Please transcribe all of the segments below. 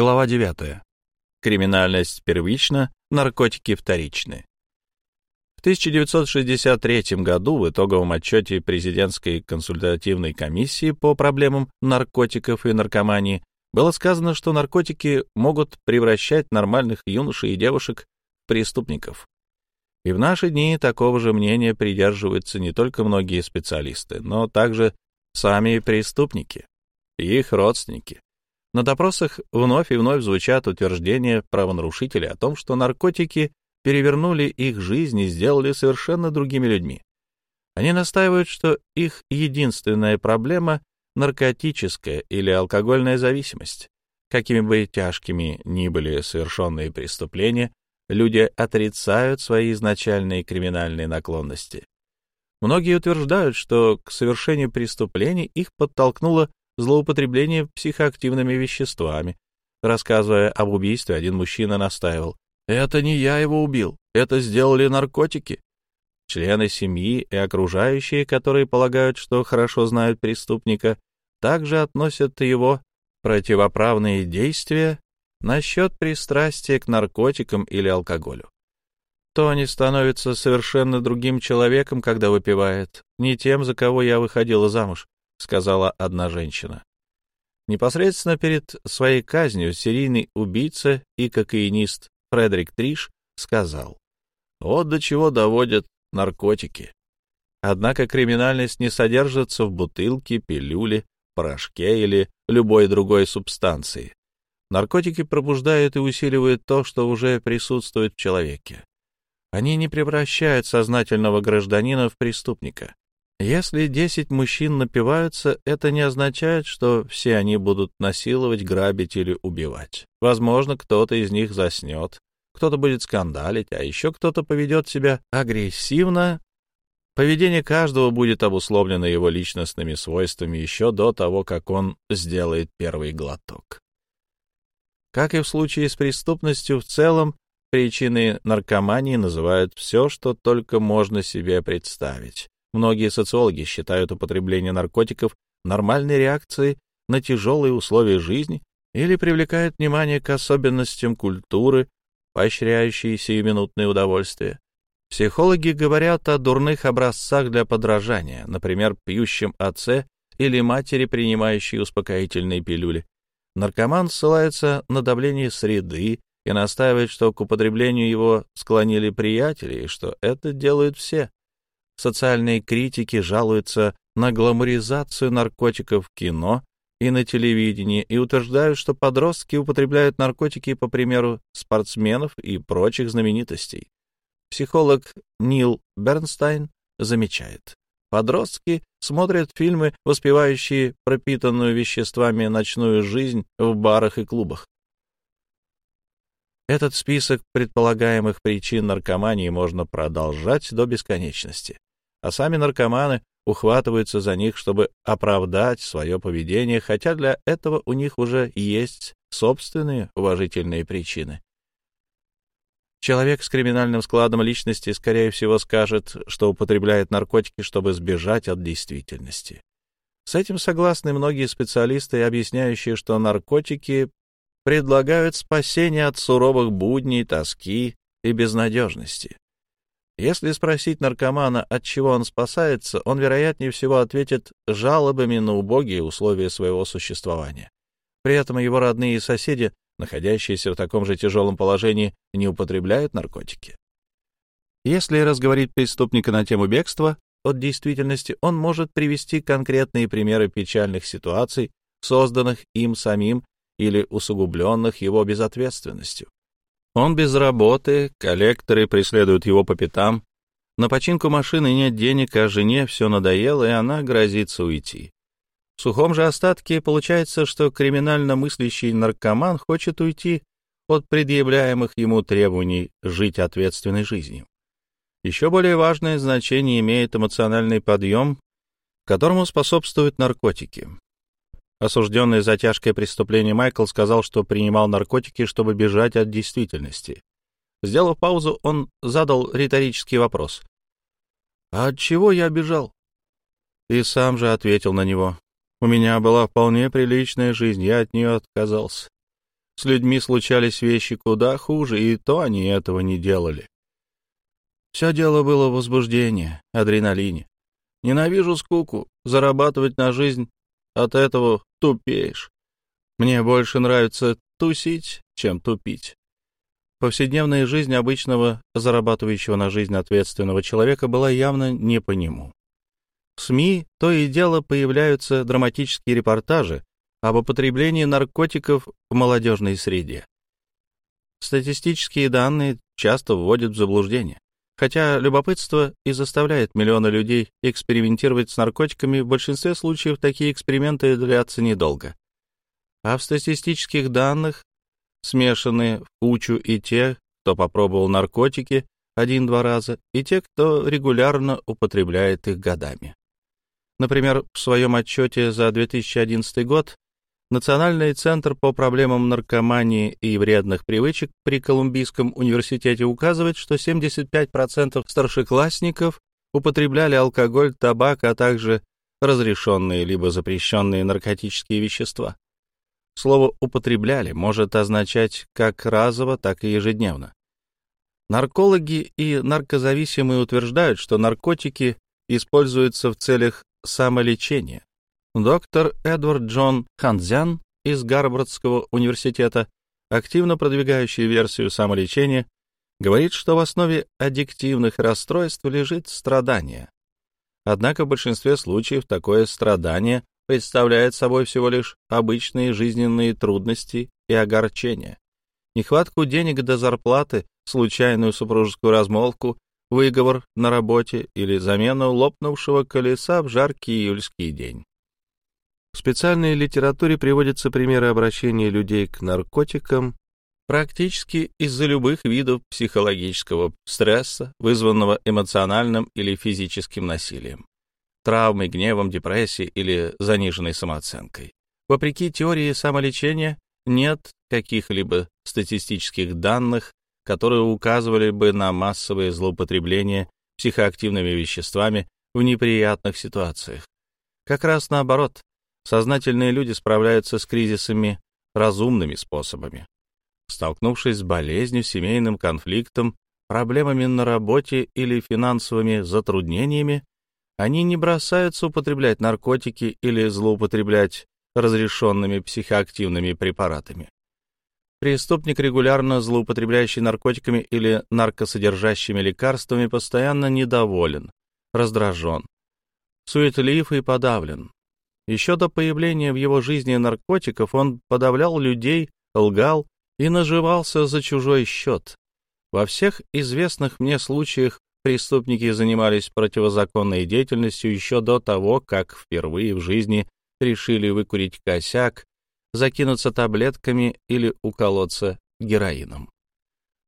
Глава 9. Криминальность первична, наркотики вторичны. В 1963 году в итоговом отчете президентской консультативной комиссии по проблемам наркотиков и наркомании было сказано, что наркотики могут превращать нормальных юношей и девушек в преступников. И в наши дни такого же мнения придерживаются не только многие специалисты, но также сами преступники и их родственники. На допросах вновь и вновь звучат утверждения правонарушителей о том, что наркотики перевернули их жизнь и сделали совершенно другими людьми. Они настаивают, что их единственная проблема — наркотическая или алкогольная зависимость. Какими бы тяжкими ни были совершенные преступления, люди отрицают свои изначальные криминальные наклонности. Многие утверждают, что к совершению преступлений их подтолкнуло злоупотребление психоактивными веществами. Рассказывая об убийстве, один мужчина настаивал. «Это не я его убил, это сделали наркотики». Члены семьи и окружающие, которые полагают, что хорошо знают преступника, также относят его противоправные действия насчет пристрастия к наркотикам или алкоголю. Тони становится совершенно другим человеком, когда выпивает, не тем, за кого я выходила замуж. — сказала одна женщина. Непосредственно перед своей казнью серийный убийца и кокаинист Фредерик Триш сказал, «Вот до чего доводят наркотики». Однако криминальность не содержится в бутылке, пилюле, порошке или любой другой субстанции. Наркотики пробуждают и усиливают то, что уже присутствует в человеке. Они не превращают сознательного гражданина в преступника. Если десять мужчин напиваются, это не означает, что все они будут насиловать, грабить или убивать. Возможно, кто-то из них заснет, кто-то будет скандалить, а еще кто-то поведет себя агрессивно. Поведение каждого будет обусловлено его личностными свойствами еще до того, как он сделает первый глоток. Как и в случае с преступностью в целом, причиной наркомании называют все, что только можно себе представить Многие социологи считают употребление наркотиков нормальной реакцией на тяжелые условия жизни или привлекают внимание к особенностям культуры, поощряющей сиюминутные удовольствия. Психологи говорят о дурных образцах для подражания, например, пьющем отце или матери, принимающей успокоительные пилюли. Наркоман ссылается на давление среды и настаивает, что к употреблению его склонили приятели, и что это делают все. Социальные критики жалуются на гламуризацию наркотиков в кино и на телевидении и утверждают, что подростки употребляют наркотики по примеру спортсменов и прочих знаменитостей. Психолог Нил Бернстайн замечает. Подростки смотрят фильмы, воспевающие пропитанную веществами ночную жизнь в барах и клубах. Этот список предполагаемых причин наркомании можно продолжать до бесконечности а сами наркоманы ухватываются за них, чтобы оправдать свое поведение, хотя для этого у них уже есть собственные уважительные причины. Человек с криминальным складом личности, скорее всего, скажет, что употребляет наркотики, чтобы сбежать от действительности. С этим согласны многие специалисты, объясняющие, что наркотики предлагают спасение от суровых будней, тоски и безнадежности. Если спросить наркомана, от чего он спасается, он, вероятнее всего, ответит жалобами на убогие условия своего существования. При этом его родные и соседи, находящиеся в таком же тяжелом положении, не употребляют наркотики. Если разговорить преступника на тему бегства от действительности, он может привести конкретные примеры печальных ситуаций, созданных им самим или усугубленных его безответственностью. Он без работы, коллекторы преследуют его по пятам. На починку машины нет денег, а жене все надоело, и она грозится уйти. В сухом же остатке получается, что криминально мыслящий наркоман хочет уйти от предъявляемых ему требований жить ответственной жизнью. Еще более важное значение имеет эмоциональный подъем, которому способствуют наркотики. Осужденный за тяжкое преступление Майкл сказал, что принимал наркотики, чтобы бежать от действительности. Сделав паузу, он задал риторический вопрос. «А от чего я бежал?» И сам же ответил на него. «У меня была вполне приличная жизнь, я от нее отказался. С людьми случались вещи куда хуже, и то они этого не делали. Все дело было в возбуждении, адреналине. Ненавижу скуку, зарабатывать на жизнь от этого тупеешь. Мне больше нравится тусить, чем тупить. Повседневная жизнь обычного, зарабатывающего на жизнь ответственного человека была явно не по нему. В СМИ то и дело появляются драматические репортажи об употреблении наркотиков в молодежной среде. Статистические данные часто вводят в заблуждение. Хотя любопытство и заставляет миллионы людей экспериментировать с наркотиками, в большинстве случаев такие эксперименты длятся недолго. А в статистических данных смешаны в кучу и те, кто попробовал наркотики один-два раза, и те, кто регулярно употребляет их годами. Например, в своем отчете за 2011 год Национальный центр по проблемам наркомании и вредных привычек при Колумбийском университете указывает, что 75% старшеклассников употребляли алкоголь, табак, а также разрешенные либо запрещенные наркотические вещества. Слово «употребляли» может означать как разово, так и ежедневно. Наркологи и наркозависимые утверждают, что наркотики используются в целях самолечения. Доктор Эдвард Джон Ханзян из Гарвардского университета, активно продвигающий версию самолечения, говорит, что в основе аддиктивных расстройств лежит страдание. Однако в большинстве случаев такое страдание представляет собой всего лишь обычные жизненные трудности и огорчения. Нехватку денег до зарплаты, случайную супружескую размолвку, выговор на работе или замену лопнувшего колеса в жаркий июльский день. Специальной литературе приводятся примеры обращения людей к наркотикам практически из-за любых видов психологического стресса, вызванного эмоциональным или физическим насилием травмой, гневом, депрессией или заниженной самооценкой. Вопреки теории самолечения, нет каких-либо статистических данных, которые указывали бы на массовое злоупотребление психоактивными веществами в неприятных ситуациях. Как раз наоборот, сознательные люди справляются с кризисами разумными способами. Столкнувшись с болезнью, семейным конфликтом, проблемами на работе или финансовыми затруднениями, они не бросаются употреблять наркотики или злоупотреблять разрешенными психоактивными препаратами. Преступник, регулярно злоупотребляющий наркотиками или наркосодержащими лекарствами, постоянно недоволен, раздражен, суетлив и подавлен. Еще до появления в его жизни наркотиков он подавлял людей, лгал и наживался за чужой счет. Во всех известных мне случаях преступники занимались противозаконной деятельностью еще до того, как впервые в жизни решили выкурить косяк, закинуться таблетками или уколоться героином.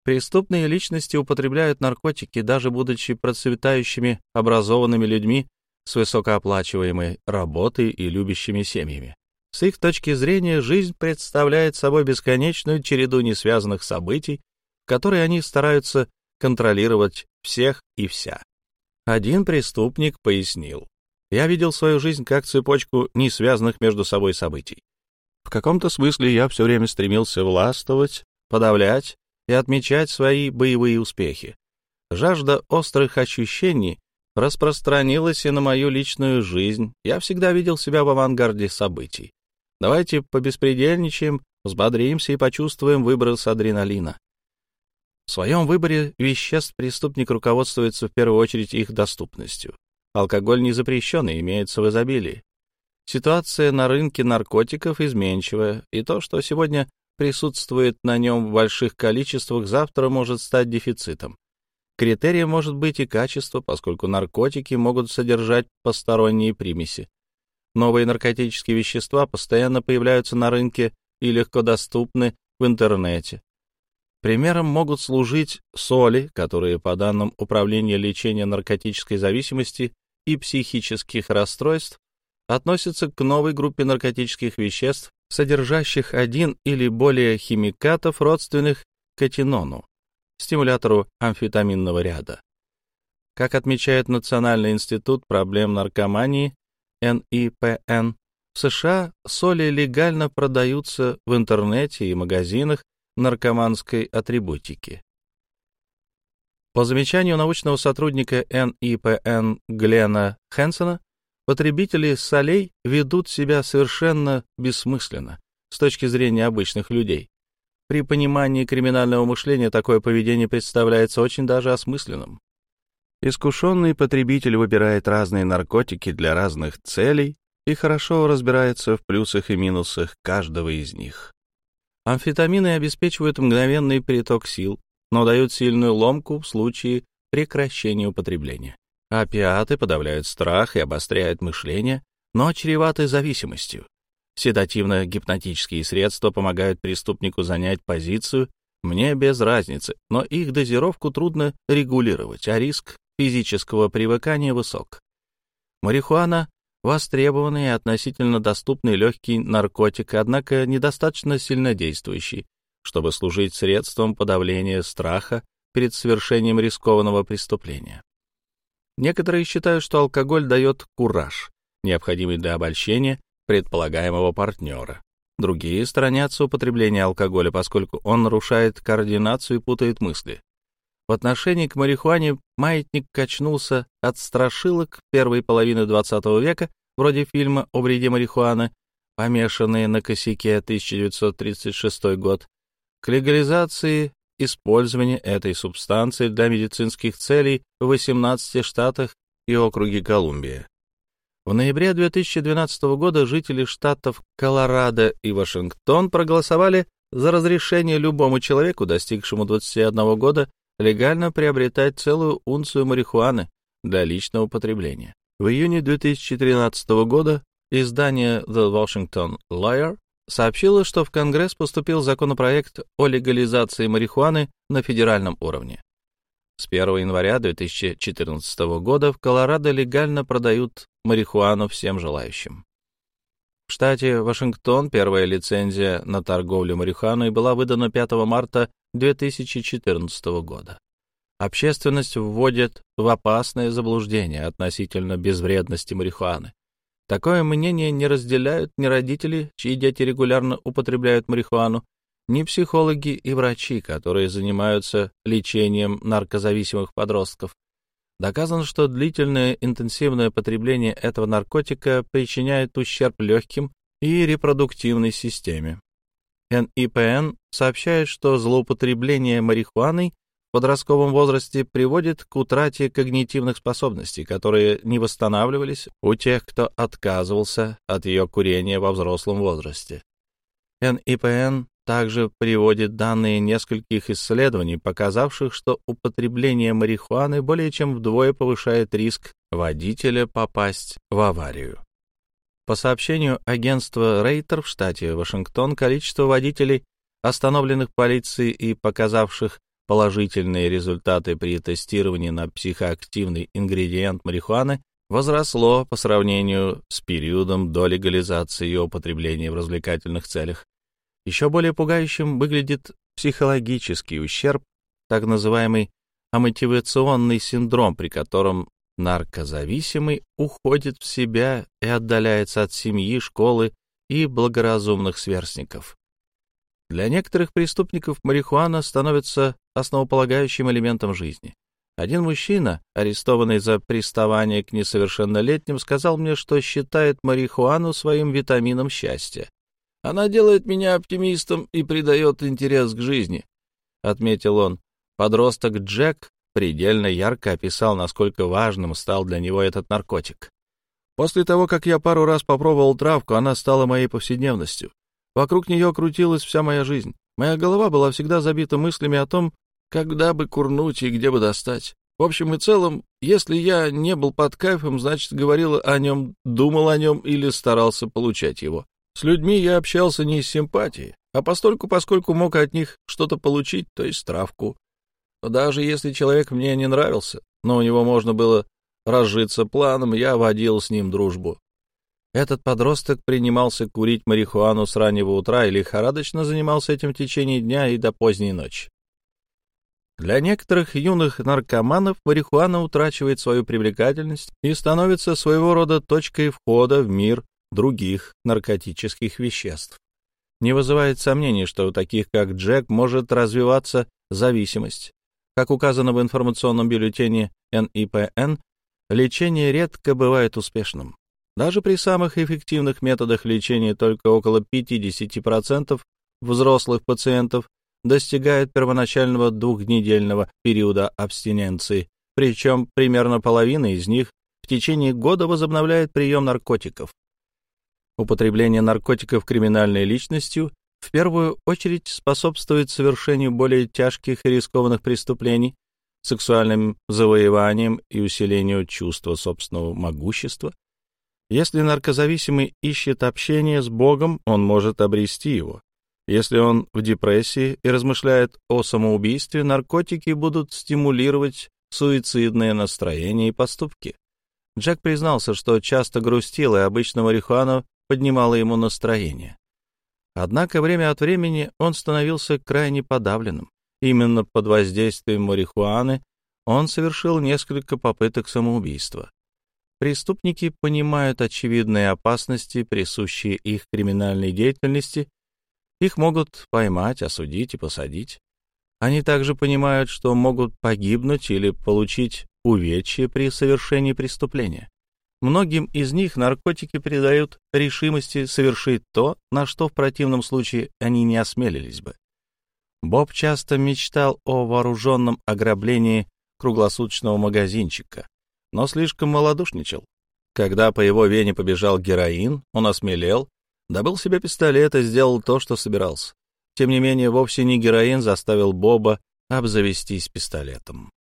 Преступные личности употребляют наркотики, даже будучи процветающими, образованными людьми с высокооплачиваемой работой и любящими семьями. С их точки зрения, жизнь представляет собой бесконечную череду несвязанных событий, которые они стараются контролировать всех и вся. Один преступник пояснил. Я видел свою жизнь как цепочку несвязанных между собой событий. В каком-то смысле я все время стремился властвовать, подавлять и отмечать свои боевые успехи. Жажда острых ощущений распространилась и на мою личную жизнь. Я всегда видел себя в авангарде событий. Давайте побеспредельничаем, взбодримся и почувствуем выброс адреналина. В своем выборе веществ преступник руководствуется в первую очередь их доступностью. Алкоголь не запрещен и имеется в изобилии. Ситуация на рынке наркотиков изменчивая, и то, что сегодня присутствует на нем в больших количествах, завтра может стать дефицитом. Критерием может быть и качество, поскольку наркотики могут содержать посторонние примеси. Новые наркотические вещества постоянно появляются на рынке и легко доступны в интернете. Примером могут служить соли, которые, по данным Управления лечения наркотической зависимости и психических расстройств, относятся к новой группе наркотических веществ, содержащих один или более химикатов, родственных катинону, стимулятору амфетаминного ряда. Как отмечает Национальный институт проблем наркомании, НИПН, В США соли легально продаются в интернете и магазинах наркоманской атрибутики. По замечанию научного сотрудника НИПН Глена Хэнсона, потребители солей ведут себя совершенно бессмысленно с точки зрения обычных людей. При понимании криминального мышления такое поведение представляется очень даже осмысленным. Искушенный потребитель выбирает разные наркотики для разных целей и хорошо разбирается в плюсах и минусах каждого из них. Амфетамины обеспечивают мгновенный приток сил, но дают сильную ломку в случае прекращения употребления. Опиаты подавляют страх и обостряют мышление, но чреваты зависимостью. Седативно-гипнотические средства помогают преступнику занять позицию «мне без разницы», но их дозировку трудно регулировать, а риск физического привыкания высок. Марихуана — востребованный и относительно доступный легкий наркотик, однако недостаточно сильнодействующий, чтобы служить средством подавления страха перед совершением рискованного преступления. Некоторые считают, что алкоголь дает кураж, необходимый для обольщения предполагаемого партнера. Другие сторонятся употребления алкоголя, поскольку он нарушает координацию и путает мысли. В отношении к марихуане маятник качнулся от страшилок первой половины XX века, вроде фильма о вреде марихуаны, помешанные на косяке 1936 год, к легализации использования этой субстанции для медицинских целей в 18 штатах и округе Колумбия. В ноябре 2012 года жители штатов Колорадо и Вашингтон проголосовали за разрешение любому человеку, достигшему 21 года, легально приобретать целую унцию марихуаны для личного потребления. В июне 2013 года издание The Washington Lawyer сообщила, что в Конгресс поступил законопроект о легализации марихуаны на федеральном уровне. С 1 января 2014 года в Колорадо легально продают марихуану всем желающим. В штате Вашингтон первая лицензия на торговлю марихуаной была выдана 5 марта 2014 года. Общественность вводит в опасное заблуждение относительно безвредности марихуаны. Такое мнение не разделяют ни родители, чьи дети регулярно употребляют марихуану, ни психологи и врачи, которые занимаются лечением наркозависимых подростков. Доказано, что длительное интенсивное потребление этого наркотика причиняет ущерб легким и репродуктивной системе. НИПН сообщает, что злоупотребление марихуаной в подростковом возрасте приводит к утрате когнитивных способностей, которые не восстанавливались у тех, кто отказывался от ее курения во взрослом возрасте. НИПН также приводит данные нескольких исследований, показавших, что употребление марихуаны более чем вдвое повышает риск водителя попасть в аварию. По сообщению агентства Рейтер в штате Вашингтон, количество водителей, остановленных полицией и показавших положительные результаты при тестировании на психоактивный ингредиент марихуаны возросло по сравнению с периодом до легализации ее употребления в развлекательных целях. Еще более пугающим выглядит психологический ущерб, так называемый амотивационный синдром, при котором наркозависимый уходит в себя и отдаляется от семьи, школы и благоразумных сверстников. Для некоторых преступников марихуана становится основополагающим элементом жизни. Один мужчина, арестованный за приставание к несовершеннолетним, сказал мне, что считает марихуану своим витамином счастья. «Она делает меня оптимистом и придает интерес к жизни», — отметил он. Подросток Джек предельно ярко описал, насколько важным стал для него этот наркотик. После того, как я пару раз попробовал травку, она стала моей повседневностью. Вокруг нее крутилась вся моя жизнь. Моя голова была всегда забита мыслями о том, когда бы курнуть и где бы достать. В общем и целом, если я не был под кайфом, значит, говорил о нем, думал о нем или старался получать его. С людьми я общался не из симпатии, а постольку, поскольку мог от них что-то получить, то есть травку. Даже если человек мне не нравился, но у него можно было разжиться планом, я водил с ним дружбу. Этот подросток принимался курить марихуану с раннего утра и лихорадочно занимался этим в течение дня и до поздней ночи. Для некоторых юных наркоманов марихуана утрачивает свою привлекательность и становится своего рода точкой входа в мир других наркотических веществ. Не вызывает сомнений, что у таких, как Джек, может развиваться зависимость. Как указано в информационном бюллетене НИПН, лечение редко бывает успешным. Даже при самых эффективных методах лечения только около 50% взрослых пациентов достигают первоначального двухнедельного периода абстиненции, причем примерно половина из них в течение года возобновляет прием наркотиков. Употребление наркотиков криминальной личностью в первую очередь способствует совершению более тяжких и рискованных преступлений, сексуальным завоеванием и усилению чувства собственного могущества. Если наркозависимый ищет общение с Богом, он может обрести его. Если он в депрессии и размышляет о самоубийстве, наркотики будут стимулировать суицидные настроения и поступки. Джек признался, что часто грустил, и обычно марихуана поднимала ему настроение. Однако время от времени он становился крайне подавленным. Именно под воздействием марихуаны он совершил несколько попыток самоубийства. Преступники понимают очевидные опасности, присущие их криминальной деятельности. Их могут поймать, осудить и посадить. Они также понимают, что могут погибнуть или получить увечья при совершении преступления. Многим из них наркотики придают решимости совершить то, на что в противном случае они не осмелились бы. Боб часто мечтал о вооруженном ограблении круглосуточного магазинчика, но слишком малодушничал. Когда по его вене побежал героин, он осмелел, добыл себе пистолет и сделал то, что собирался. Тем не менее, вовсе не героин заставил Боба обзавестись пистолетом.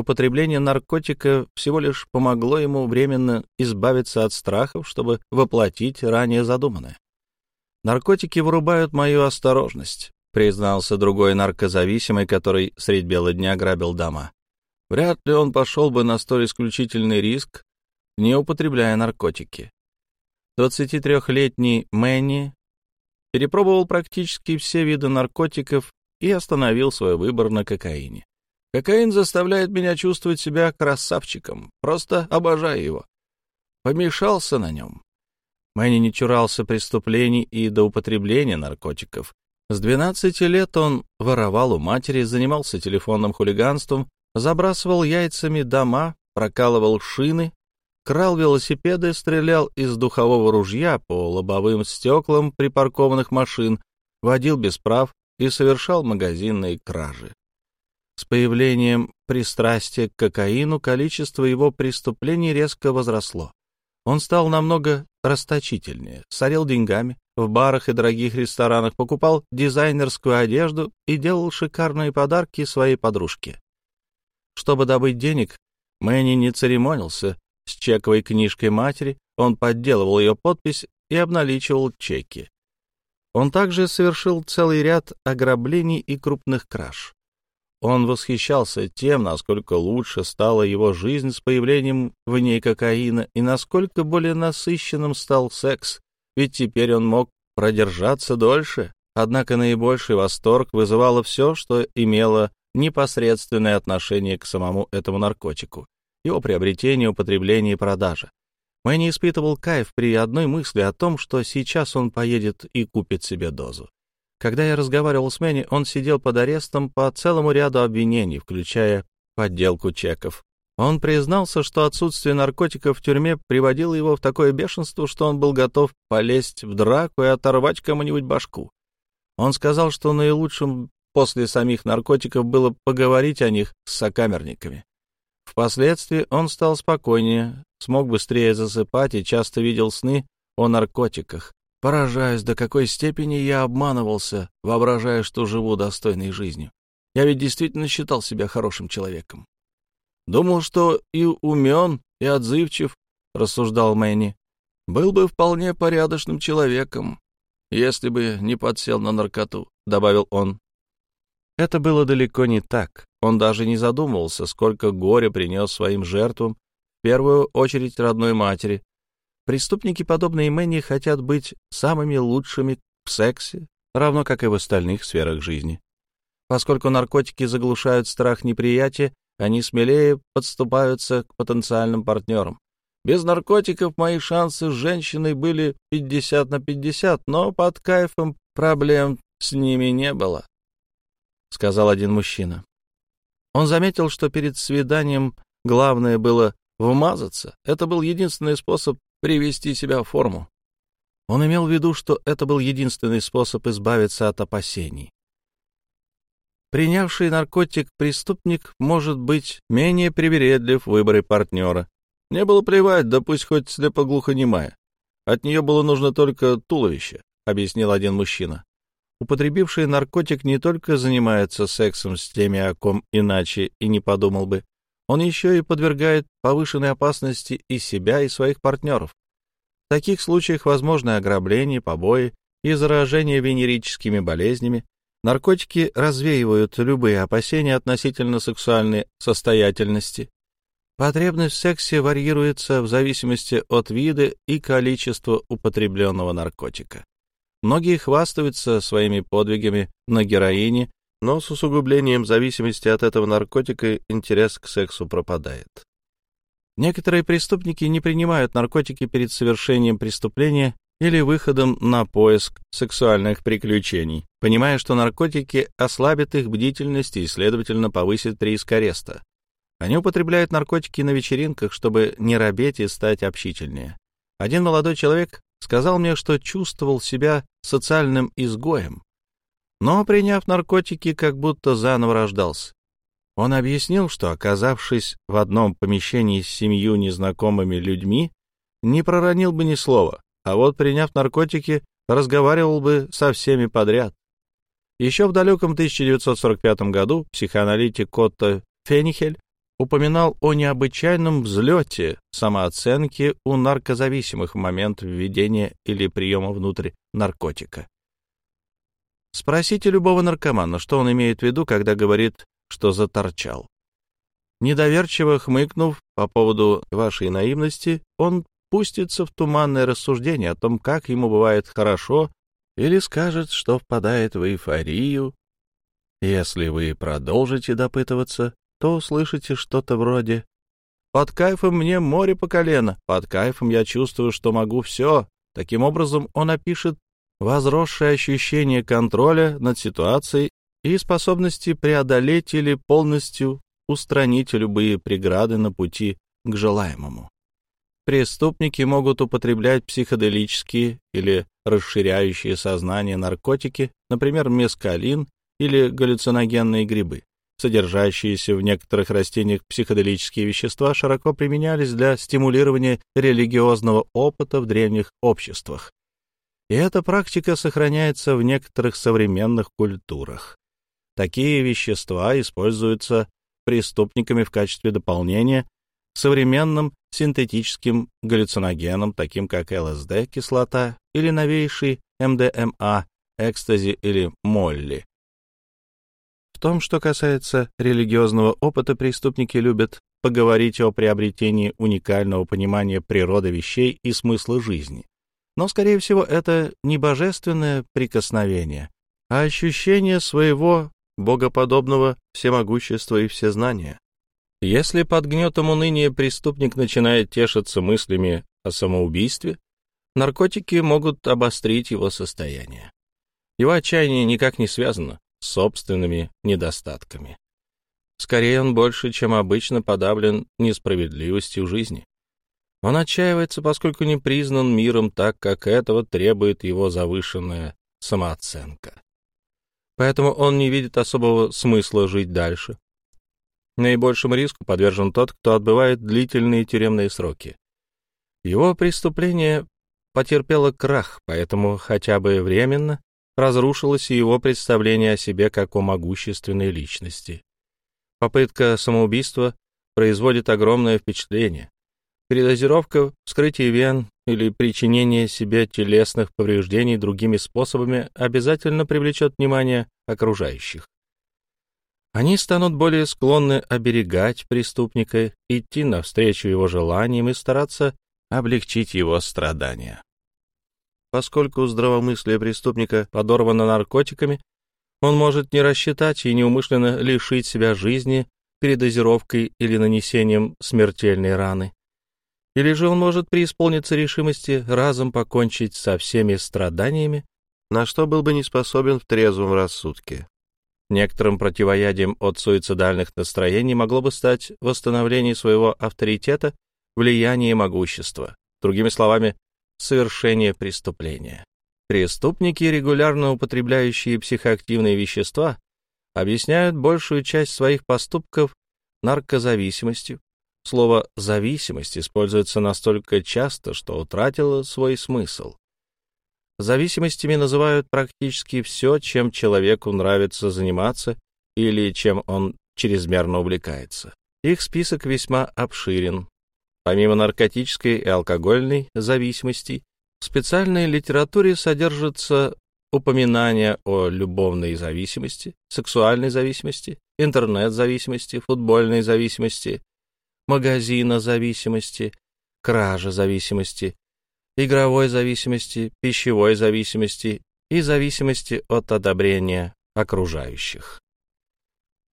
Употребление наркотика всего лишь помогло ему временно избавиться от страхов, чтобы воплотить ранее задуманное. «Наркотики вырубают мою осторожность», — признался другой наркозависимый, который средь бела дня грабил дома. Вряд ли он пошел бы на столь исключительный риск, не употребляя наркотики. 23-летний Мэнни перепробовал практически все виды наркотиков и остановил свой выбор на кокаине. Кокаин заставляет меня чувствовать себя красавчиком. Просто обожаю его. Помешался на нем. Мэнни не чурался преступлений и до употребления наркотиков. С 12 лет он воровал у матери, занимался телефонным хулиганством, забрасывал яйцами дома, прокалывал шины, крал велосипеды, стрелял из духового ружья по лобовым стеклам припаркованных машин, водил без прав и совершал магазинные кражи. С появлением пристрастия к кокаину количество его преступлений резко возросло. Он стал намного расточительнее, сорил деньгами, в барах и дорогих ресторанах покупал дизайнерскую одежду и делал шикарные подарки своей подружке. Чтобы добыть денег, Мэнни не церемонился с чековой книжкой матери, он подделывал ее подпись и обналичивал чеки. Он также совершил целый ряд ограблений и крупных краж. Он восхищался тем, насколько лучше стала его жизнь с появлением в ней кокаина и насколько более насыщенным стал секс, ведь теперь он мог продержаться дольше. Однако наибольший восторг вызывало все, что имело непосредственное отношение к самому этому наркотику, его приобретению, употреблению и продаже. Мэнни испытывал кайф при одной мысли о том, что сейчас он поедет и купит себе дозу. Когда я разговаривал с Мэнни, он сидел под арестом по целому ряду обвинений, включая подделку чеков. Он признался, что отсутствие наркотиков в тюрьме приводило его в такое бешенство, что он был готов полезть в драку и оторвать кому-нибудь башку. Он сказал, что наилучшим после самих наркотиков было поговорить о них с сокамерниками. Впоследствии он стал спокойнее, смог быстрее засыпать и часто видел сны о наркотиках. Поражаюсь, до какой степени я обманывался, воображая, что живу достойной жизнью. Я ведь действительно считал себя хорошим человеком. Думал, что и умен, и отзывчив, — рассуждал Мэнни. Был бы вполне порядочным человеком, если бы не подсел на наркоту, — добавил он. Это было далеко не так. Он даже не задумывался, сколько горя принес своим жертвам, в первую очередь родной матери, Преступники, подобные Мэнни, хотят быть самыми лучшими в сексе, равно как и в остальных сферах жизни. Поскольку наркотики заглушают страх неприятия, они смелее подступаются к потенциальным партнерам. Без наркотиков мои шансы с женщиной были 50 на 50, но под кайфом проблем с ними не было, — сказал один мужчина. Он заметил, что перед свиданием главное было вмазаться. Это был единственный способ привести себя в форму. Он имел в виду, что это был единственный способ избавиться от опасений. Принявший наркотик преступник может быть менее привередлив в выборе партнера. Мне было плевать, да пусть хоть слепоглухонемая. От нее было нужно только туловище, — объяснил один мужчина. Употребивший наркотик не только занимается сексом с теми, о ком иначе и не подумал бы, он еще и подвергает повышенной опасности и себя, и своих партнеров. В таких случаях возможны ограбления, побои и заражение венерическими болезнями. Наркотики развеивают любые опасения относительно сексуальной состоятельности. Потребность в сексе варьируется в зависимости от вида и количества употребленного наркотика. Многие хвастаются своими подвигами на героине, но с усугублением зависимости от этого наркотика интерес к сексу пропадает. Некоторые преступники не принимают наркотики перед совершением преступления или выходом на поиск сексуальных приключений, понимая, что наркотики ослабят их бдительность и, следовательно, повысят риск ареста. Они употребляют наркотики на вечеринках, чтобы не робеть и стать общительнее. Один молодой человек сказал мне, что чувствовал себя социальным изгоем, но, приняв наркотики, как будто заново рождался. Он объяснил, что, оказавшись в одном помещении с семью незнакомыми людьми, не проронил бы ни слова, а вот, приняв наркотики, разговаривал бы со всеми подряд. Еще в далеком 1945 году психоаналитик Котто Фенихель упоминал о необычайном взлете самооценки у наркозависимых в момент введения или приема внутрь наркотика. Спросите любого наркомана, что он имеет в виду, когда говорит что заторчал. Недоверчиво хмыкнув по поводу вашей наивности, он пустится в туманное рассуждение о том, как ему бывает хорошо, или скажет, что впадает в эйфорию. Если вы продолжите допытываться, то услышите что-то вроде «Под кайфом мне море по колено, под кайфом я чувствую, что могу все». Таким образом, он опишет возросшее ощущение контроля над ситуацией и способности преодолеть или полностью устранить любые преграды на пути к желаемому. Преступники могут употреблять психоделические или расширяющие сознание наркотики, например, мескалин или галлюциногенные грибы. Содержащиеся в некоторых растениях психоделические вещества широко применялись для стимулирования религиозного опыта в древних обществах. И эта практика сохраняется в некоторых современных культурах. Такие вещества используются преступниками в качестве дополнения к современным синтетическим галлюциногенам, таким как ЛСД, кислота или новейший МДМА, экстази или молли. В том, что касается религиозного опыта, преступники любят поговорить о приобретении уникального понимания природы вещей и смысла жизни. Но, скорее всего, это не божественное прикосновение, а ощущение своего богоподобного всемогущества и всезнания. Если под гнетом уныния преступник начинает тешиться мыслями о самоубийстве, наркотики могут обострить его состояние. Его отчаяние никак не связано с собственными недостатками. Скорее, он больше, чем обычно, подавлен несправедливостью жизни. Он отчаивается, поскольку не признан миром так, как этого требует его завышенная самооценка поэтому он не видит особого смысла жить дальше. Наибольшему риску подвержен тот, кто отбывает длительные тюремные сроки. Его преступление потерпело крах, поэтому хотя бы временно разрушилось и его представление о себе как о могущественной личности. Попытка самоубийства производит огромное впечатление. Передозировка, вскрытие вен или причинение себе телесных повреждений другими способами обязательно привлечет внимание окружающих. Они станут более склонны оберегать преступника, идти навстречу его желаниям и стараться облегчить его страдания. Поскольку здравомыслие преступника подорвано наркотиками, он может не рассчитать и неумышленно лишить себя жизни передозировкой или нанесением смертельной раны Или же он может преисполниться решимости разом покончить со всеми страданиями, на что был бы не способен в трезвом рассудке. Некоторым противоядием от суицидальных настроений могло бы стать восстановление своего авторитета, влияние и могущества. Другими словами, совершение преступления. Преступники, регулярно употребляющие психоактивные вещества, объясняют большую часть своих поступков наркозависимостью. Слово «зависимость» используется настолько часто, что утратило свой смысл. Зависимостями называют практически все, чем человеку нравится заниматься или чем он чрезмерно увлекается. Их список весьма обширен. Помимо наркотической и алкогольной зависимостей, в специальной литературе содержатся упоминания о любовной зависимости, сексуальной зависимости, интернет-зависимости, футбольной зависимости, магазина зависимости, кража зависимости, игровой зависимости, пищевой зависимости и зависимости от одобрения окружающих.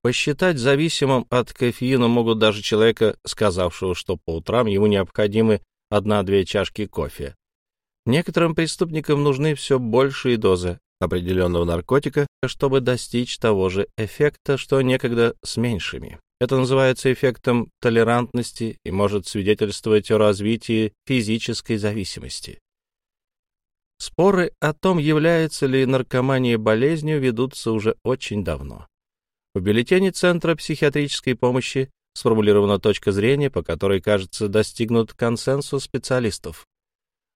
Посчитать зависимым от кофеина могут даже человека, сказавшего, что по утрам ему необходимы одна-две чашки кофе. Некоторым преступникам нужны все большие дозы определенного наркотика, чтобы достичь того же эффекта, что некогда с меньшими. Это называется эффектом толерантности и может свидетельствовать о развитии физической зависимости. Споры о том, является ли наркомания болезнью, ведутся уже очень давно. В бюллетене Центра психиатрической помощи сформулирована точка зрения, по которой, кажется, достигнут консенсус специалистов.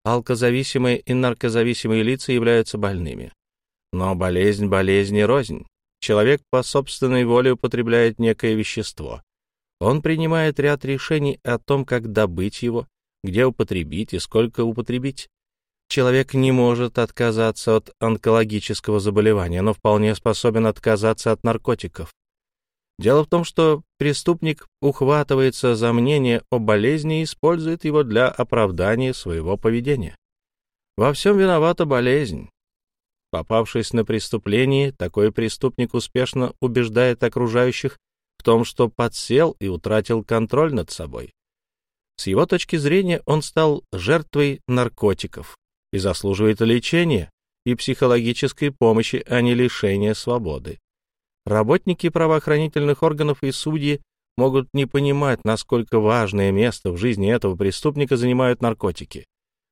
Алкозависимые и наркозависимые лица являются больными. Но болезнь болезни рознь. Человек по собственной воле употребляет некое вещество. Он принимает ряд решений о том, как добыть его, где употребить и сколько употребить. Человек не может отказаться от онкологического заболевания, но вполне способен отказаться от наркотиков. Дело в том, что преступник ухватывается за мнение о болезни и использует его для оправдания своего поведения. Во всем виновата болезнь. Попавшись на преступление, такой преступник успешно убеждает окружающих в том, что подсел и утратил контроль над собой. С его точки зрения он стал жертвой наркотиков и заслуживает лечения и психологической помощи, а не лишения свободы. Работники правоохранительных органов и судьи могут не понимать, насколько важное место в жизни этого преступника занимают наркотики.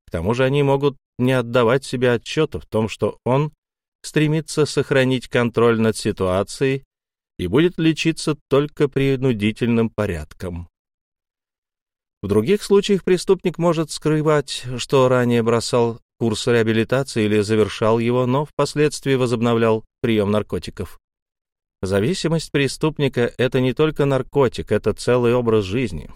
К тому же они могут не отдавать себе отчета в том, что он стремится сохранить контроль над ситуацией и будет лечиться только принудительным порядком. В других случаях преступник может скрывать, что ранее бросал курс реабилитации или завершал его, но впоследствии возобновлял прием наркотиков. Зависимость преступника — это не только наркотик, это целый образ жизни.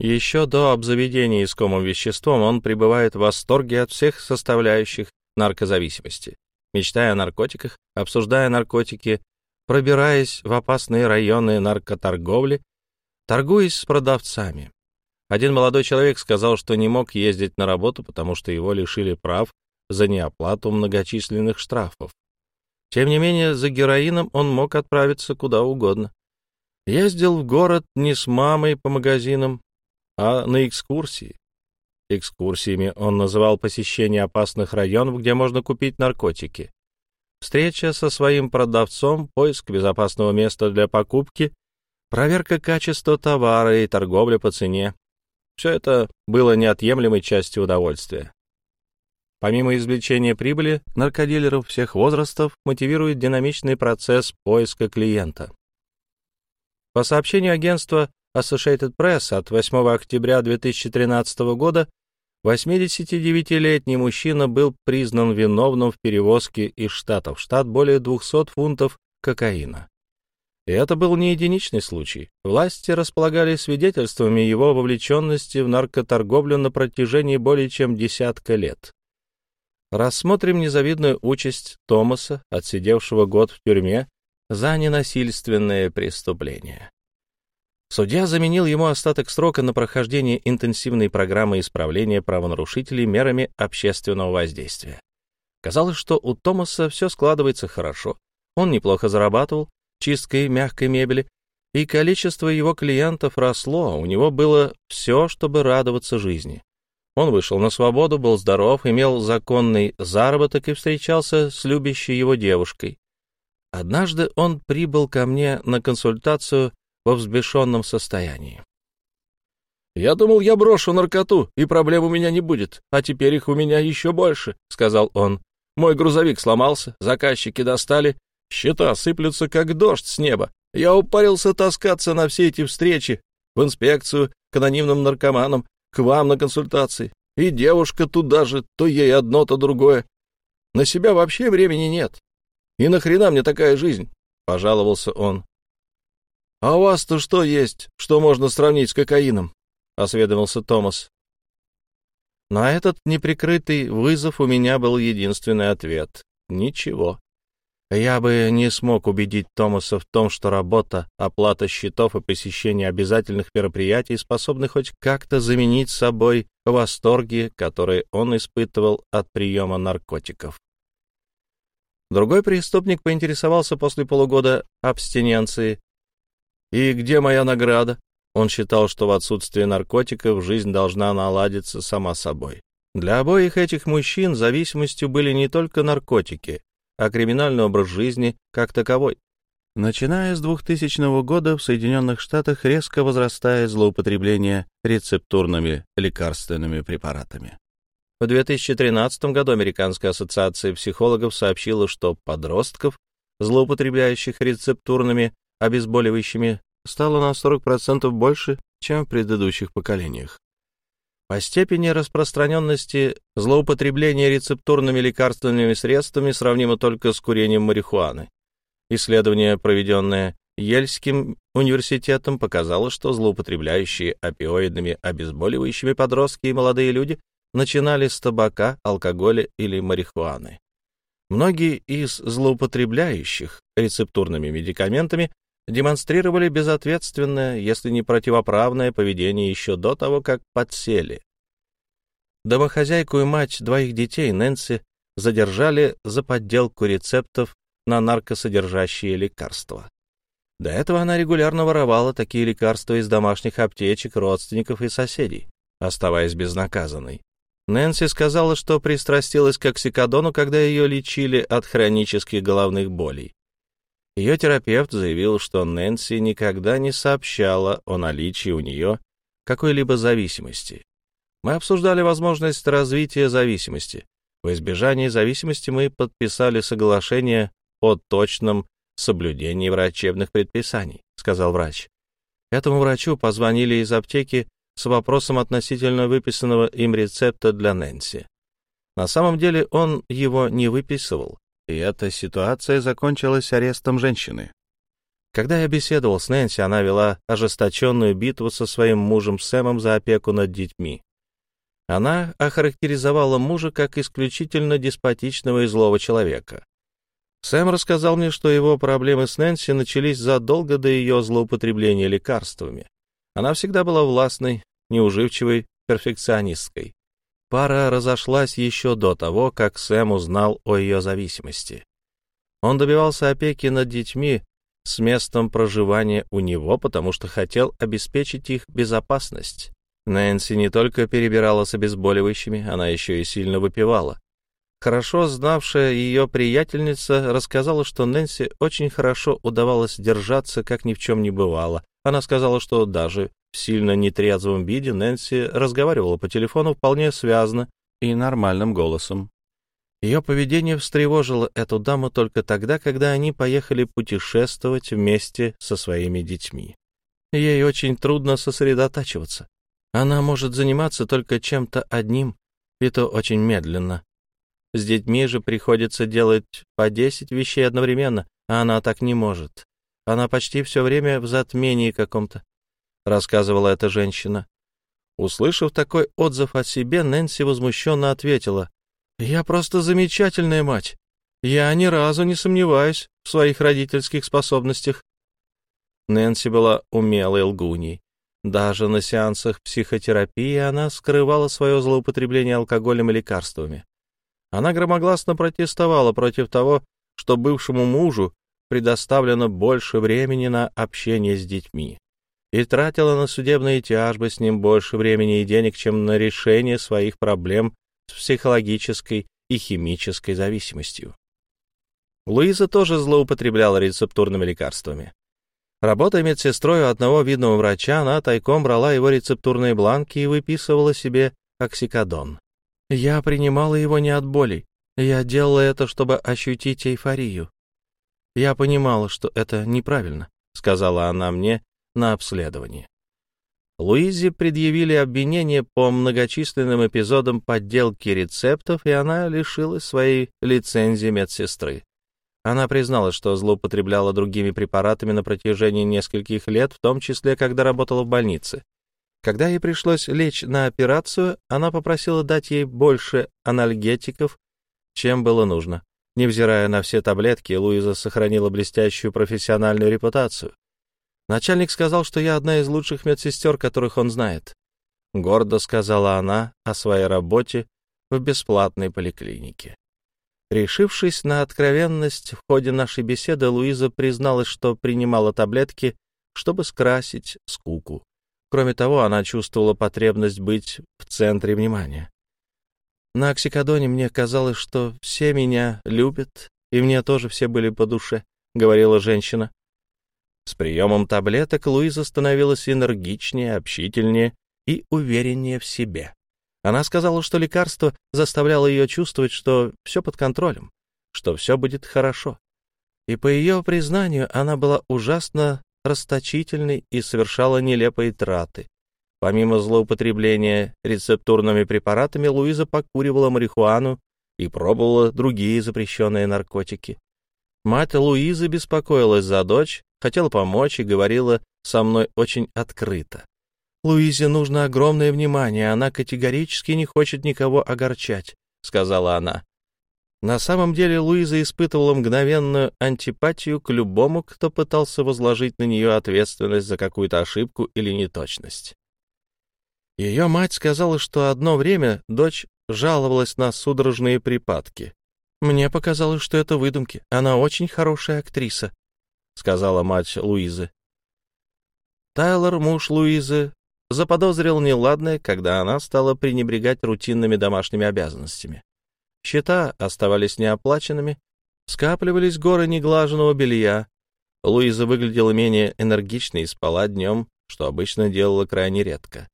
Еще до обзаведения искомым веществом он пребывает в восторге от всех составляющих наркозависимости, мечтая о наркотиках, обсуждая наркотики, пробираясь в опасные районы наркоторговли, торгуясь с продавцами. Один молодой человек сказал, что не мог ездить на работу, потому что его лишили прав за неоплату многочисленных штрафов. Тем не менее, за героином он мог отправиться куда угодно. Ездил в город не с мамой по магазинам, а на экскурсии. Экскурсиями он называл посещение опасных районов, где можно купить наркотики. Встреча со своим продавцом, поиск безопасного места для покупки, проверка качества товара и торговля по цене. Все это было неотъемлемой частью удовольствия. Помимо извлечения прибыли, наркодилеров всех возрастов мотивирует динамичный процесс поиска клиента. По сообщению агентства Associated Press от 8 октября 2013 года 89-летний мужчина был признан виновным в перевозке из штата в штат более 200 фунтов кокаина. И это был не единичный случай. Власти располагали свидетельствами его вовлеченности в наркоторговлю на протяжении более чем десятка лет. Рассмотрим незавидную участь Томаса, отсидевшего год в тюрьме за ненасильственное преступление. Судья заменил ему остаток срока на прохождение интенсивной программы исправления правонарушителей мерами общественного воздействия. Казалось, что у Томаса все складывается хорошо. Он неплохо зарабатывал чисткой мягкой мебели и количество его клиентов росло, у него было все, чтобы радоваться жизни. Он вышел на свободу, был здоров, имел законный заработок и встречался с любящей его девушкой. Однажды он прибыл ко мне на консультацию во взбешенном состоянии. «Я думал, я брошу наркоту, и проблем у меня не будет, а теперь их у меня еще больше», — сказал он. «Мой грузовик сломался, заказчики достали, счета сыплются, как дождь с неба. Я упарился таскаться на все эти встречи, в инспекцию, к анонимным наркоманам, к вам на консультации. И девушка туда же, то ей одно, то другое. На себя вообще времени нет. И нахрена мне такая жизнь?» — пожаловался он. «А у вас-то что есть, что можно сравнить с кокаином?» — осведомился Томас. На этот неприкрытый вызов у меня был единственный ответ — ничего. Я бы не смог убедить Томаса в том, что работа, оплата счетов и посещение обязательных мероприятий способны хоть как-то заменить собой восторги, которые он испытывал от приема наркотиков. Другой преступник поинтересовался после полугода абстиненции. «И где моя награда?» Он считал, что в отсутствие наркотиков жизнь должна наладиться сама собой. Для обоих этих мужчин зависимостью были не только наркотики, а криминальный образ жизни как таковой. Начиная с 2000 года в Соединенных Штатах резко возрастает злоупотребление рецептурными лекарственными препаратами. В 2013 году Американская ассоциация психологов сообщила, что подростков, злоупотребляющих рецептурными обезболивающими, стало на 40% больше, чем в предыдущих поколениях. По степени распространенности злоупотребления рецептурными лекарственными средствами сравнимо только с курением марихуаны. Исследование, проведенное Ельским университетом, показало, что злоупотребляющие опиоидными обезболивающими подростки и молодые люди начинали с табака, алкоголя или марихуаны. Многие из злоупотребляющих рецептурными медикаментами демонстрировали безответственное, если не противоправное поведение еще до того, как подсели. Домохозяйку и мать двоих детей Нэнси задержали за подделку рецептов на наркосодержащие лекарства. До этого она регулярно воровала такие лекарства из домашних аптечек, родственников и соседей, оставаясь безнаказанной. Нэнси сказала, что пристрастилась к оксикодону, когда ее лечили от хронических головных болей. Ее терапевт заявил, что Нэнси никогда не сообщала о наличии у нее какой-либо зависимости. Мы обсуждали возможность развития зависимости. В избежании зависимости мы подписали соглашение о точном соблюдении врачебных предписаний, сказал врач. Этому врачу позвонили из аптеки с вопросом относительно выписанного им рецепта для Нэнси. На самом деле он его не выписывал, и эта ситуация закончилась арестом женщины. Когда я беседовал с Нэнси, она вела ожесточенную битву со своим мужем Сэмом за опеку над детьми. Она охарактеризовала мужа как исключительно деспотичного и злого человека. Сэм рассказал мне, что его проблемы с Нэнси начались задолго до ее злоупотребления лекарствами. Она всегда была властной, неуживчивой, перфекционисткой. Пара разошлась еще до того, как Сэм узнал о ее зависимости. Он добивался опеки над детьми с местом проживания у него, потому что хотел обеспечить их безопасность. Нэнси не только перебирала с обезболивающими, она еще и сильно выпивала. Хорошо знавшая ее приятельница рассказала, что Нэнси очень хорошо удавалось держаться, как ни в чем не бывало. Она сказала, что даже в сильно нетрезвом виде Нэнси разговаривала по телефону вполне связно и нормальным голосом. Ее поведение встревожило эту даму только тогда, когда они поехали путешествовать вместе со своими детьми. Ей очень трудно сосредотачиваться. Она может заниматься только чем-то одним, и то очень медленно. С детьми же приходится делать по десять вещей одновременно, а она так не может. Она почти все время в затмении каком-то. — рассказывала эта женщина. Услышав такой отзыв о себе, Нэнси возмущенно ответила. «Я просто замечательная мать. Я ни разу не сомневаюсь в своих родительских способностях». Нэнси была умелой лгуней. Даже на сеансах психотерапии она скрывала свое злоупотребление алкоголем и лекарствами. Она громогласно протестовала против того, что бывшему мужу предоставлено больше времени на общение с детьми и тратила на судебные тяжбы с ним больше времени и денег, чем на решение своих проблем с психологической и химической зависимостью. Луиза тоже злоупотребляла рецептурными лекарствами. Работая медсестрой у одного видного врача, она тайком брала его рецептурные бланки и выписывала себе оксикодон. Я принимала его не от боли. Я делала это, чтобы ощутить эйфорию. Я понимала, что это неправильно, сказала она мне на обследовании. Луизе предъявили обвинение по многочисленным эпизодам подделки рецептов, и она лишилась своей лицензии медсестры. Она признала, что злоупотребляла другими препаратами на протяжении нескольких лет, в том числе, когда работала в больнице. Когда ей пришлось лечь на операцию, она попросила дать ей больше анальгетиков, чем было нужно. Невзирая на все таблетки, Луиза сохранила блестящую профессиональную репутацию. Начальник сказал, что я одна из лучших медсестер, которых он знает. Гордо сказала она о своей работе в бесплатной поликлинике. Решившись на откровенность в ходе нашей беседы, Луиза призналась, что принимала таблетки, чтобы скрасить скуку. Кроме того, она чувствовала потребность быть в центре внимания. На оксикодоне мне казалось, что все меня любят, и мне тоже все были по душе, — говорила женщина. С приемом таблеток Луиза становилась энергичнее, общительнее и увереннее в себе. Она сказала, что лекарство заставляло ее чувствовать, что все под контролем, что все будет хорошо. И по ее признанию, она была ужасно расточительной и совершала нелепые траты. Помимо злоупотребления рецептурными препаратами, Луиза покуривала марихуану и пробовала другие запрещенные наркотики. Мать Луизы беспокоилась за дочь, хотела помочь и говорила со мной очень открыто. «Луизе нужно огромное внимание, она категорически не хочет никого огорчать», — сказала она. На самом деле Луиза испытывала мгновенную антипатию к любому, кто пытался возложить на нее ответственность за какую-то ошибку или неточность. Ее мать сказала, что одно время дочь жаловалась на судорожные припадки. Мне показалось, что это выдумки. Она очень хорошая актриса, — сказала мать Луизы. Тайлор, муж Луизы, заподозрил неладное, когда она стала пренебрегать рутинными домашними обязанностями. Счета оставались неоплаченными, скапливались горы неглаженного белья. Луиза выглядела менее энергичной и спала днем, что обычно делала крайне редко.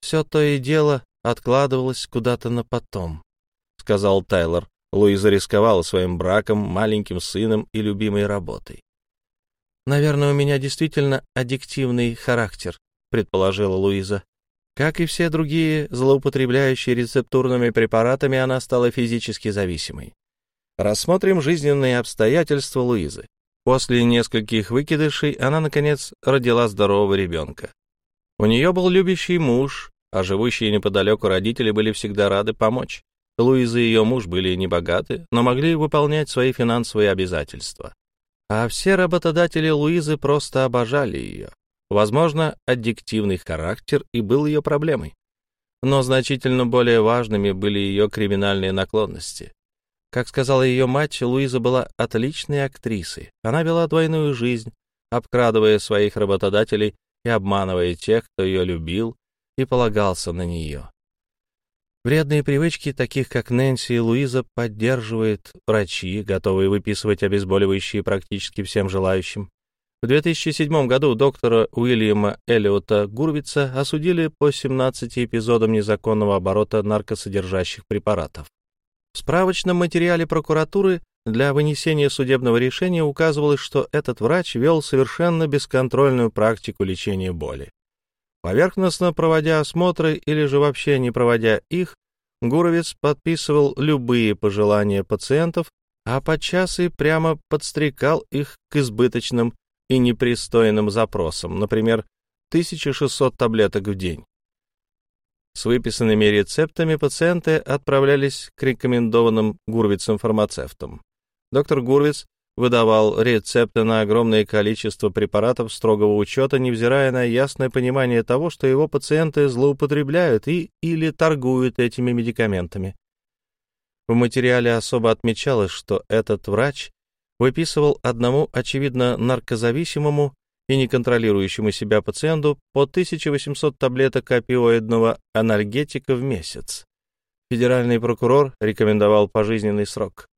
Все то и дело откладывалось куда-то на потом, — сказал Тайлор. Луиза рисковала своим браком, маленьким сыном и любимой работой. «Наверное, у меня действительно аддиктивный характер», — предположила Луиза. Как и все другие, злоупотребляющие рецептурными препаратами, она стала физически зависимой. Рассмотрим жизненные обстоятельства Луизы. После нескольких выкидышей она, наконец, родила здорового ребенка. У нее был любящий муж, а живущие неподалеку родители были всегда рады помочь. Луиза и ее муж были небогаты, но могли выполнять свои финансовые обязательства а все работодатели Луизы просто обожали ее. Возможно, аддиктивный характер и был ее проблемой. Но значительно более важными были ее криминальные наклонности. Как сказала ее мать, Луиза была отличной актрисой. Она вела двойную жизнь, обкрадывая своих работодателей и обманывая тех, кто ее любил и полагался на нее. Вредные привычки, таких как Нэнси и Луиза, поддерживают врачи, готовые выписывать обезболивающие практически всем желающим. В 2007 году доктора Уильяма Эллиота Гурвица осудили по 17 эпизодам незаконного оборота наркосодержащих препаратов. В справочном материале прокуратуры для вынесения судебного решения указывалось, что этот врач вел совершенно бесконтрольную практику лечения боли. Поверхностно проводя осмотры или же вообще не проводя их, Гуровец подписывал любые пожелания пациентов, а подчас и прямо подстрекал их к избыточным и непристойным запросам, например, 1600 таблеток в день. С выписанными рецептами пациенты отправлялись к рекомендованным Гурвицам-фармацевтам. Доктор Гурвиц выдавал рецепты на огромное количество препаратов строгого учета, невзирая на ясное понимание того, что его пациенты злоупотребляют и или торгуют этими медикаментами. В материале особо отмечалось, что этот врач выписывал одному, очевидно, наркозависимому и неконтролирующему себя пациенту по 1800 таблеток опиоидного анальгетика в месяц. Федеральный прокурор рекомендовал пожизненный срок.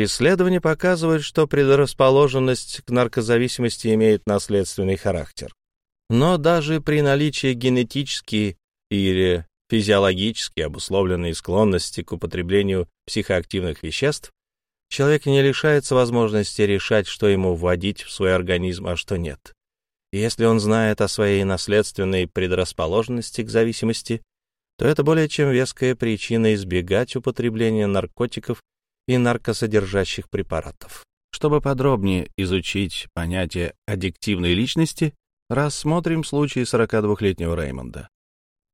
Исследования показывают, что предрасположенность к наркозависимости имеет наследственный характер. Но даже при наличии генетически или физиологически обусловленной склонности к употреблению психоактивных веществ, человек не лишается возможности решать, что ему вводить в свой организм, а что нет. Если он знает о своей наследственной предрасположенности к зависимости, то это более чем веская причина избегать употребления наркотиков и наркосодержащих препаратов. Чтобы подробнее изучить понятие аддиктивной личности, рассмотрим случай 42-летнего Реймонда.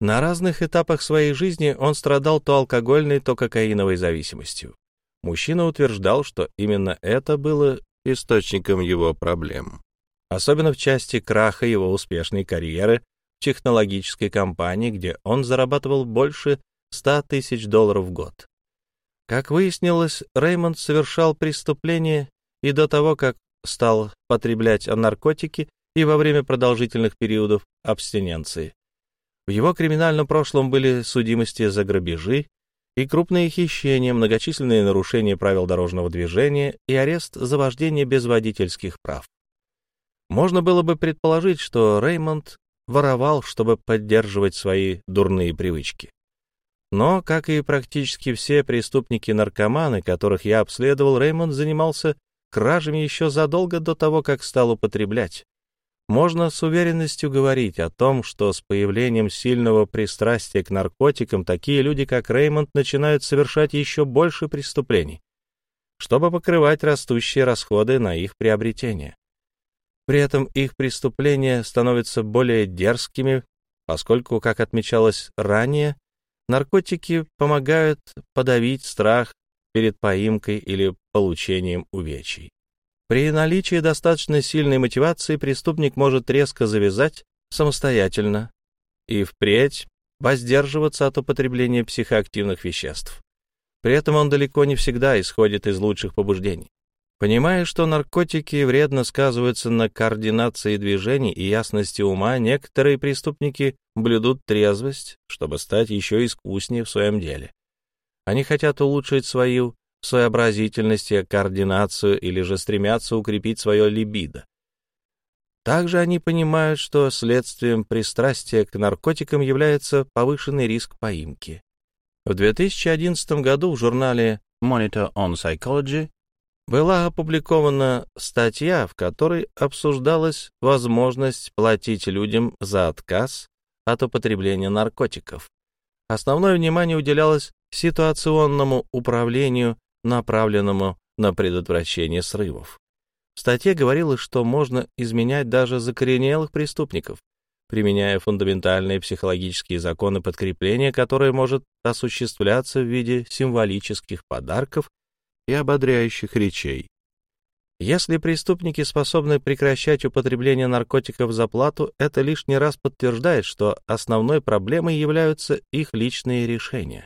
На разных этапах своей жизни он страдал то алкогольной, то кокаиновой зависимостью. Мужчина утверждал, что именно это было источником его проблем. Особенно в части краха его успешной карьеры в технологической компании, где он зарабатывал больше 100 тысяч долларов в год. Как выяснилось, Реймонд совершал преступления и до того, как стал потреблять наркотики, и во время продолжительных периодов абстиненции. В его криминальном прошлом были судимости за грабежи и крупные хищения, многочисленные нарушения правил дорожного движения и арест за вождение без водительских прав. Можно было бы предположить, что Реймонд воровал, чтобы поддерживать свои дурные привычки. Но, как и практически все преступники-наркоманы, которых я обследовал, Реймонд занимался кражами еще задолго до того, как стал употреблять. Можно с уверенностью говорить о том, что с появлением сильного пристрастия к наркотикам такие люди, как Реймонд, начинают совершать еще больше преступлений, чтобы покрывать растущие расходы на их приобретение. При этом их преступления становятся более дерзкими, поскольку, как отмечалось ранее, наркотики помогают подавить страх перед поимкой или получением увечий. При наличии достаточно сильной мотивации преступник может резко завязать самостоятельно и впредь воздерживаться от употребления психоактивных веществ. При этом он далеко не всегда исходит из лучших побуждений. Понимая, что наркотики вредно сказываются на координации движений и ясности ума, некоторые преступники блюдут трезвость, чтобы стать еще искуснее в своем деле. Они хотят улучшить свою сообразительность и координацию или же стремятся укрепить свое либидо. Также они понимают, что следствием пристрастия к наркотикам является повышенный риск поимки. В 2011 году в журнале Monitor on Psychology была опубликована статья, в которой обсуждалась возможность платить людям за отказ от употребления наркотиков. Основное внимание уделялось ситуационному управлению направленному на предотвращение срывов. В статье говорилось, что можно изменять даже закоренелых преступников, применяя фундаментальные психологические законы подкрепления, которые может осуществляться в виде символических подарков и ободряющих речей. Если преступники способны прекращать употребление наркотиков за плату, это лишний раз подтверждает, что основной проблемой являются их личные решения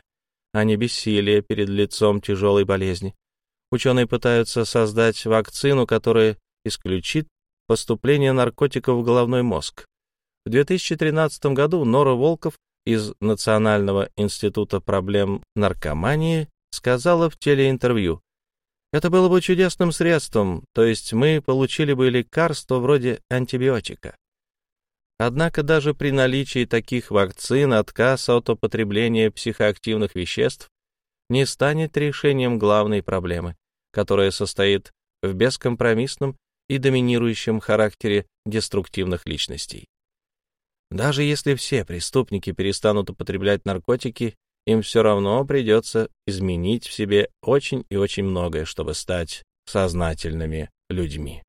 а не бессилие перед лицом тяжелой болезни. Ученые пытаются создать вакцину, которая исключит поступление наркотиков в головной мозг. В 2013 году Нора Волков из Национального института проблем наркомании сказала в телеинтервью, «Это было бы чудесным средством, то есть мы получили бы лекарство вроде антибиотика. Однако даже при наличии таких вакцин отказ от употребления психоактивных веществ не станет решением главной проблемы, которая состоит в бескомпромиссном и доминирующем характере деструктивных личностей. Даже если все преступники перестанут употреблять наркотики, им все равно придется изменить в себе очень и очень многое, чтобы стать сознательными людьми.